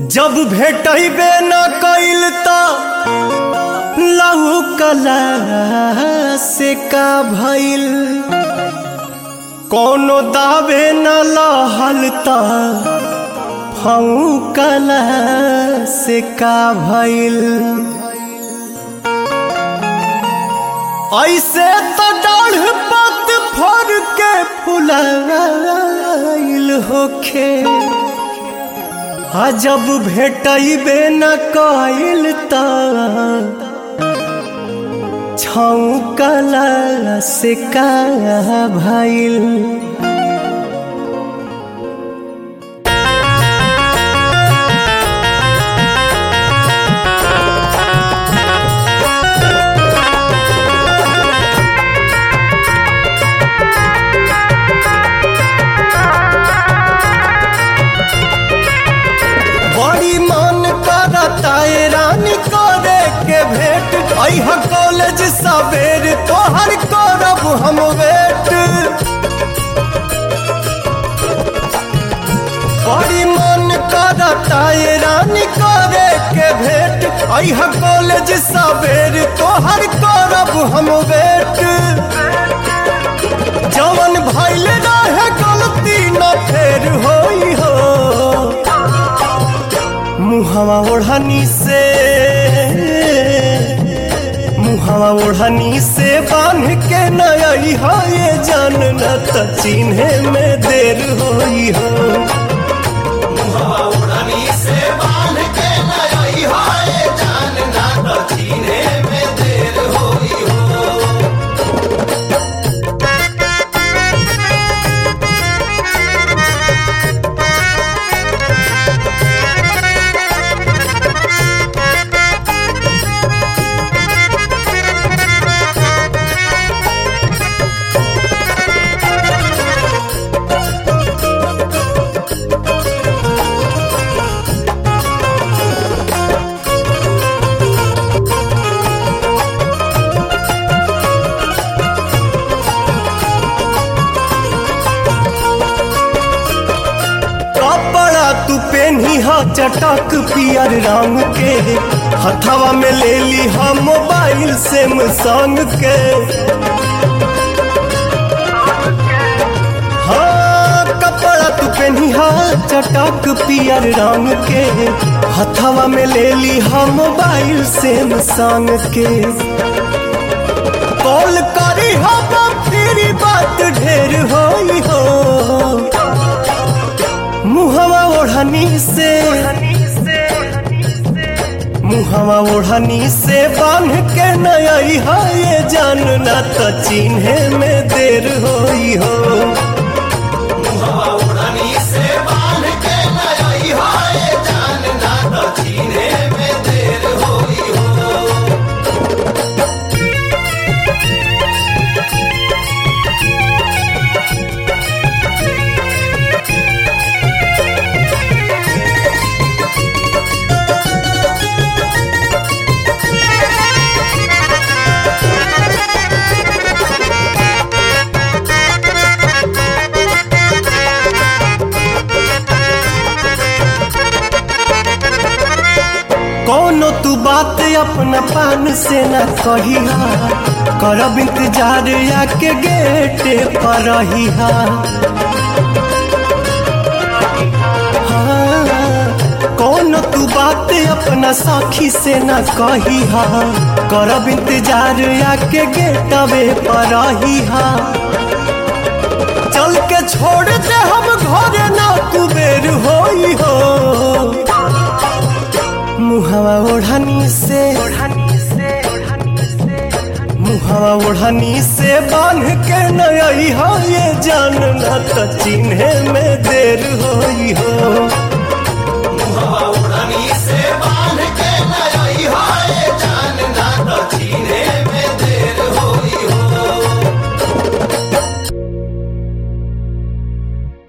जब भेटबे न कइल त लहू कला से का भइल। कोनो दावे न लहल त फऊ कला से का भइल। ऐसे तो डाढ़ पत फर के फुलाइल होखे। आ जब भेटबे न कल छौकला से कल भइल। सवेर तोहर करब हम वेट। बड़ी मन करता रानी करे के भेंट। अह कॉलेज सवेर तोहर करब हम वेट। जवन भइल रहे गलती न फेर हो। मुहवा ओढ़नी से ओढ़नी से बाँध के नया हो ये जान न चिन्हे में देर होई हो। तू पेनी हा, चटक पियर रंग के। हथवा में ले ली, हा, मोबाइल से संग के। हाँ तू हा, चटक पियर रंग के। हथवा में ले ली, हा, मोबाइल से संग के। कॉल करी, हा फिर बात ढेर होई हो। ओढ़नी से। मुहवा ओढ़नी से बाँध के नया ये जान ना तो चिन्हे में देर होई हो कोनो तू बात अपना पान से न कहिहा करब इंतज़ार आके गेट पर रहिहा हाँ, कोनो तू बात अपना साखी से न कहिहा करब इंतज़ार आके गेटवे पर रहिहा चल के छोड़ दे हम घर ना कुबेर होई हो। मुहवा ओढ़नी से बाँध के नई हो, ये जान न तो चिन्हे में देर हो हो।